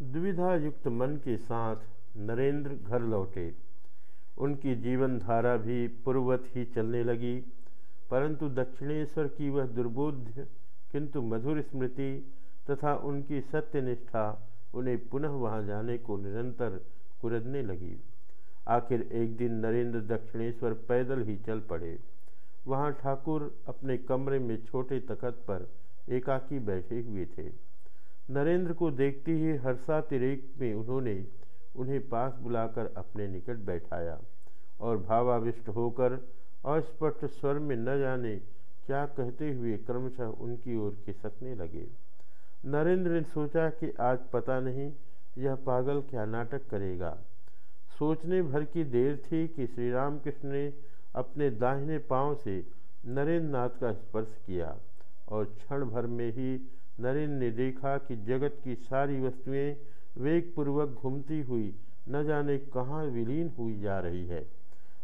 दुविधा युक्त मन के साथ नरेंद्र घर लौटे। उनकी जीवन धारा भी पूर्ववत ही चलने लगी, परंतु दक्षिणेश्वर की वह दुर्बोध किंतु मधुर स्मृति तथा उनकी सत्यनिष्ठा उन्हें पुनः वहाँ जाने को निरंतर कुरदने लगी। आखिर एक दिन नरेंद्र दक्षिणेश्वर पैदल ही चल पड़े। वहाँ ठाकुर अपने कमरे में छोटे तखत पर एकाकी बैठे हुए थे। नरेंद्र को देखते ही हर्षातिरेक में उन्होंने उन्हें पास बुलाकर अपने निकट बैठाया और भावाविष्ट होकर अस्पष्ट स्वर में न जाने क्या कहते हुए क्रमशः उनकी ओर खिसकने लगे। नरेंद्र ने सोचा कि आज पता नहीं यह पागल क्या नाटक करेगा। सोचने भर की देर थी कि श्री रामकृष्ण ने अपने दाहिने पाँव से नरेंद्र नाथ का स्पर्श किया और क्षण भर में ही नरेंद्र ने देखा कि जगत की सारी वस्तुएँ वेगपूर्वक घूमती हुई न जाने कहाँ विलीन हुई जा रही है।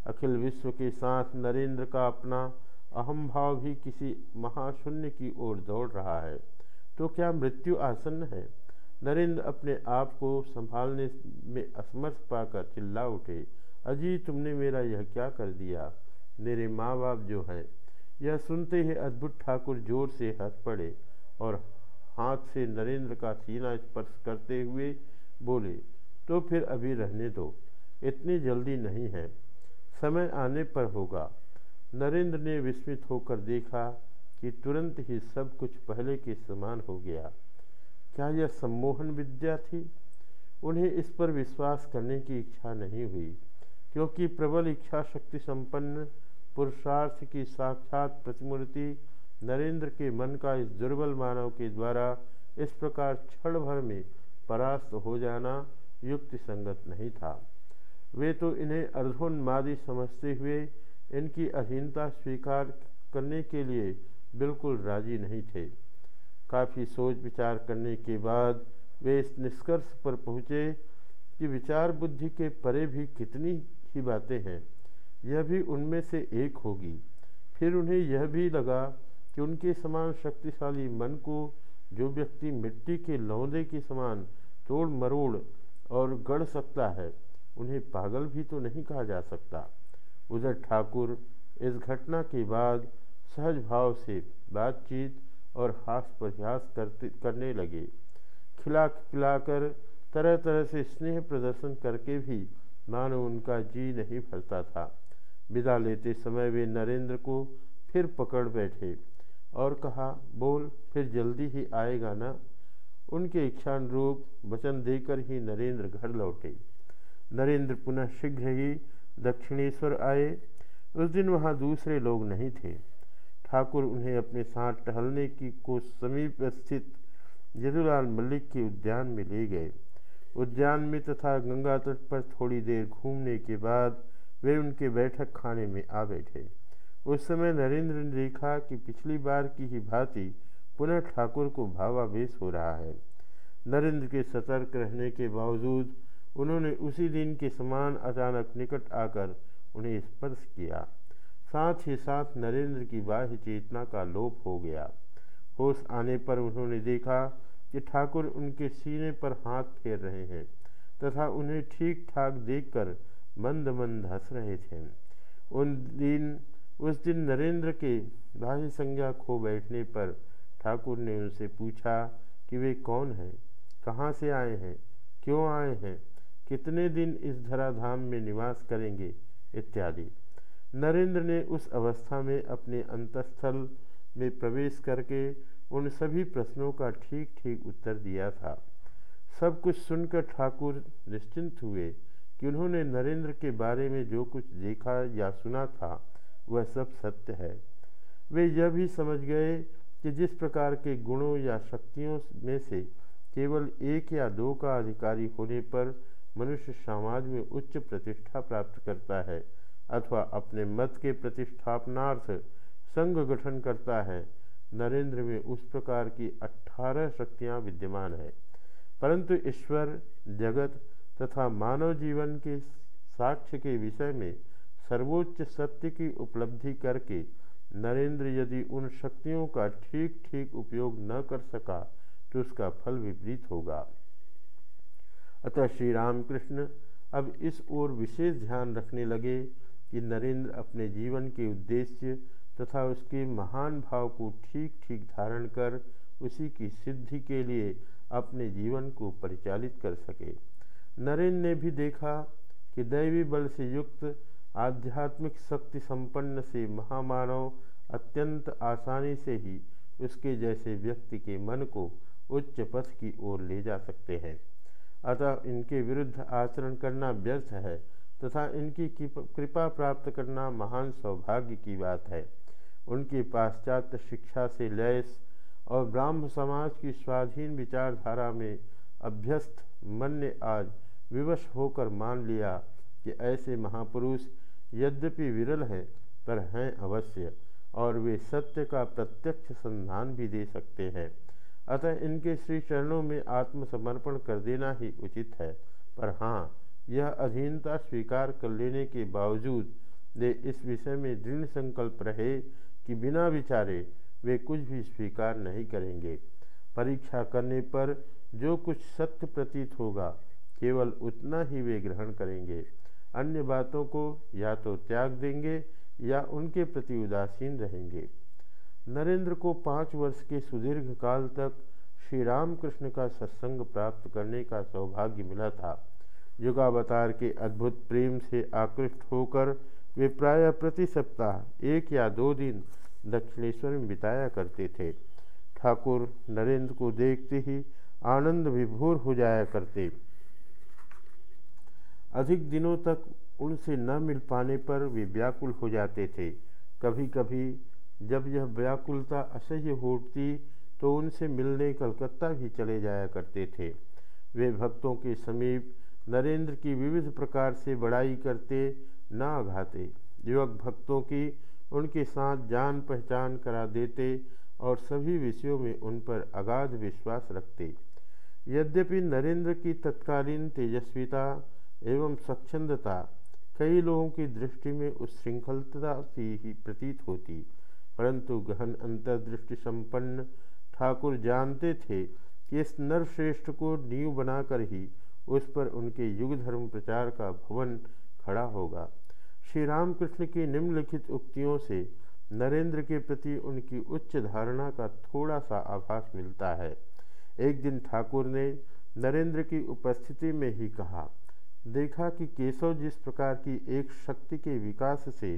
अखिल विश्व के साथ नरेंद्र का अपना अहम भाव भी किसी महाशून्य की ओर दौड़ रहा है। तो क्या मृत्यु आसन्न है? नरेंद्र अपने आप को संभालने में असमर्थ पाकर चिल्ला उठे, अजी, तुमने मेरा यह क्या कर दिया? मेरे माँ बाप जो हैं, यह सुनते ही अद्भुत ठाकुर ज़ोर से हंस पड़े और हाथ से नरेंद्र का सीना स्पर्श करते हुए बोले तो फिर अभी रहने दो, इतनी जल्दी नहीं है, समय आने पर होगा। नरेंद्र ने विस्मित होकर देखा कि तुरंत ही सब कुछ पहले के समान हो गया। क्या यह सम्मोहन विद्या थी? उन्हें इस पर विश्वास करने की इच्छा नहीं हुई, क्योंकि प्रबल इच्छा शक्ति संपन्न पुरुषार्थ की साक्षात प्रतिमूर्ति नरेंद्र के मन का इस दुर्बल मानव के द्वारा इस प्रकार क्षण भर में परास्त हो जाना युक्ति संगत नहीं था। वे तो इन्हें अर्धोन्मादी समझते हुए इनकी अधीनता स्वीकार करने के लिए बिल्कुल राज़ी नहीं थे। काफ़ी सोच विचार करने के बाद वे इस निष्कर्ष पर पहुँचे कि विचार बुद्धि के परे भी कितनी ही बातें हैं। यह भी उनमें से एक होगी। फिर उन्हें यह भी लगा कि उनके समान शक्तिशाली मन को जो व्यक्ति मिट्टी के लौंदे के समान तोड़ मरोड़ और गढ़ सकता है, उन्हें पागल भी तो नहीं कहा जा सकता। उधर ठाकुर इस घटना के बाद सहज भाव से बातचीत और हास प्रयास करते, करने लगे। खिला, खिलाकर तरह तरह से स्नेह प्रदर्शन करके भी मानो उनका जी नहीं भरता था। विदा लेते समय वे नरेंद्र को फिर पकड़ बैठे। और कहा, बोल, फिर जल्दी ही आएगा ना? उनके इच्छानुरूप वचन देकर ही नरेंद्र घर लौटे। नरेंद्र पुनः शीघ्र ही दक्षिणेश्वर आए। उस दिन वहाँ दूसरे लोग नहीं थे। ठाकुर उन्हें अपने साथ टहलने की को समीप स्थित यदुलाल मल्लिक के उद्यान में ले गए। उद्यान में तथा गंगा तट पर थोड़ी देर घूमने के बाद वे उनके बैठक खाने में आ बैठे। उस समय नरेंद्र ने देखा कि पिछली बार की ही भांति पुनः ठाकुर को भावावेश हो रहा है। नरेंद्र के सतर्क रहने के बावजूद उन्होंने उसी दिन के समान अचानक निकट आकर उन्हें स्पर्श किया। साथ ही साथ नरेंद्र की बाह्य चेतना का लोप हो गया। होश आने पर उन्होंने देखा कि ठाकुर उनके सीने पर हाथ फेर रहे हैं तथा उन्हें ठीक ठाक देखकर मंद मंद हंस रहे थे। उन दिन उस दिन नरेंद्र के बाह्य संज्ञा खो बैठने पर ठाकुर ने उनसे पूछा कि वे कौन हैं? कहाँ से आए हैं? क्यों आए हैं? कितने दिन इस धराधाम में निवास करेंगे? इत्यादि। नरेंद्र ने उस अवस्था में अपने अंतस्थल में प्रवेश करके उन सभी प्रश्नों का ठीक ठीक उत्तर दिया था। सब कुछ सुनकर ठाकुर निश्चिंत हुए कि उन्होंने नरेंद्र के बारे में जो कुछ देखा या सुना था वह सब सत्य है। वे यह भी समझ गए कि जिस प्रकार के गुणों या शक्तियों में से केवल एक या दो का अधिकारी होने पर मनुष्य समाज में उच्च प्रतिष्ठा प्राप्त करता है अथवा अपने मत के प्रतिष्ठापनार्थ संघ गठन करता है, नरेंद्र में उस प्रकार की अठारह शक्तियाँ विद्यमान है। परंतु ईश्वर, जगत तथा मानव जीवन के साक्ष्य के विषय में सर्वोच्च सत्य की उपलब्धि करके नरेंद्र यदि उन शक्तियों का ठीक ठीक उपयोग न कर सका तो उसका फल विपरीत होगा। अतः श्री रामकृष्ण अब इस ओर विशेष ध्यान रखने लगे कि नरेंद्र अपने जीवन के उद्देश्य तथा उसके महान भाव को ठीक ठीक धारण कर उसी की सिद्धि के लिए अपने जीवन को परिचालित कर सके। नरेंद्र ने भी देखा कि दैवी बल से युक्त आध्यात्मिक शक्ति संपन्न से महामानव अत्यंत आसानी से ही उसके जैसे व्यक्ति के मन को उच्च पथ की ओर ले जा सकते हैं। अतः इनके विरुद्ध आचरण करना व्यर्थ है तथा इनकी कृपा प्राप्त करना महान सौभाग्य की बात है। उनकी पाश्चात्य शिक्षा से लैस और ब्राह्म समाज की स्वाधीन विचारधारा में अभ्यस्त मन ने आज विवश होकर मान लिया कि ऐसे महापुरुष यद्यपि विरल हैं, पर हैं अवश्य, और वे सत्य का प्रत्यक्ष संधान भी दे सकते हैं। अतः इनके श्री चरणों में आत्मसमर्पण कर देना ही उचित है। पर हाँ यह अधीनता स्वीकार कर लेने के बावजूद वे इस विषय में दृढ़ संकल्प रहे कि बिना विचारे वे कुछ भी स्वीकार नहीं करेंगे। परीक्षा करने पर जो कुछ सत्य प्रतीत होगा, केवल उतना ही वे ग्रहण करेंगे। अन्य बातों को या तो त्याग देंगे या उनके प्रति उदासीन रहेंगे। नरेंद्र को पाँच वर्ष के सुदीर्घ काल तक श्री रामकृष्ण का सत्संग प्राप्त करने का सौभाग्य मिला था। युगावतार के अद्भुत प्रेम से आकृष्ट होकर वे प्रायः प्रति सप्ताह, एक या दो दिन दक्षिणेश्वर में बिताया करते थे। ठाकुर नरेंद्र को देखते ही आनंद विभोर हो जाया करते। अधिक दिनों तक उनसे न मिल पाने पर वे व्याकुल हो जाते थे। कभी कभी जब यह व्याकुलता असह्य होती तो उनसे मिलने कलकत्ता भी चले जाया करते थे। वे भक्तों के समीप नरेंद्र की विविध प्रकार से बड़ाई करते न आघाते। युवक भक्तों की उनके साथ जान पहचान करा देते और सभी विषयों में उन पर अगाध विश्वास रखते। यद्यपि नरेंद्र की तत्कालीन तेजस्विता एवं स्वच्छंदता कई लोगों की दृष्टि में उस श्रृंखलता सी ही प्रतीत होती। परंतु गहन अंतर्दृष्टि संपन्न ठाकुर जानते थे कि इस नरश्रेष्ठ को नींव बनाकर ही उस पर उनके युग धर्म प्रचार का भवन खड़ा होगा। श्री रामकृष्ण की निम्नलिखित उक्तियों से नरेंद्र के प्रति उनकी उच्च धारणा का थोड़ा सा आभास मिलता है। एक दिन ठाकुर ने नरेंद्र की उपस्थिति में ही कहा देखा कि केशव जिस प्रकार की एक शक्ति के विकास से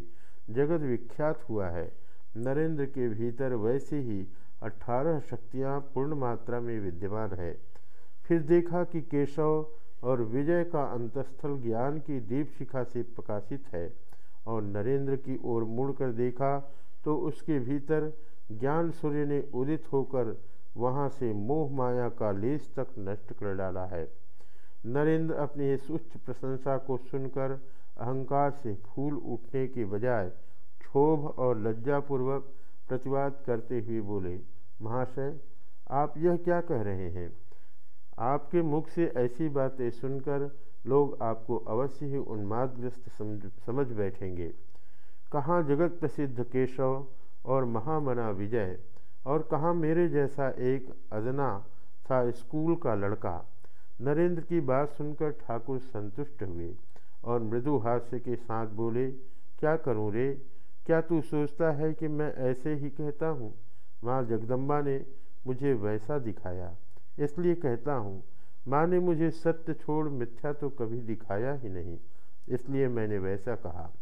जगत विख्यात हुआ है, नरेंद्र के भीतर वैसे ही अठारह शक्तियाँ पूर्ण मात्रा में विद्यमान है। फिर देखा कि केशव और विजय का अंतस्थल ज्ञान की दीप शिखा से प्रकाशित है और नरेंद्र की ओर मुड़कर देखा तो उसके भीतर ज्ञान सूर्य ने उदित होकर वहाँ से मोह माया का लेस तक नष्ट कर डाला है। नरेंद्र अपनी इस उच्च प्रशंसा को सुनकर अहंकार से फूल उठने के बजाय क्षोभ और लज्जापूर्वक प्रतिवाद करते हुए बोले, महाशय, आप यह क्या कह रहे हैं? आपके मुख से ऐसी बातें सुनकर लोग आपको अवश्य ही उन्मादग्रस्त समझ समझ बैठेंगे। कहाँ जगत प्रसिद्ध केशव और महामना विजय और कहाँ मेरे जैसा एक अजना था स्कूल का लड़का? नरेंद्र की बात सुनकर ठाकुर संतुष्ट हुए और मृदु हास्य के साथ बोले, क्या करूँ रे? क्या तू सोचता है कि मैं ऐसे ही कहता हूँ? माँ जगदम्बा ने मुझे वैसा दिखाया। इसलिए कहता हूँ, माँ ने मुझे सत्य छोड़ मिथ्या तो कभी दिखाया ही नहीं, इसलिए मैंने वैसा कहा।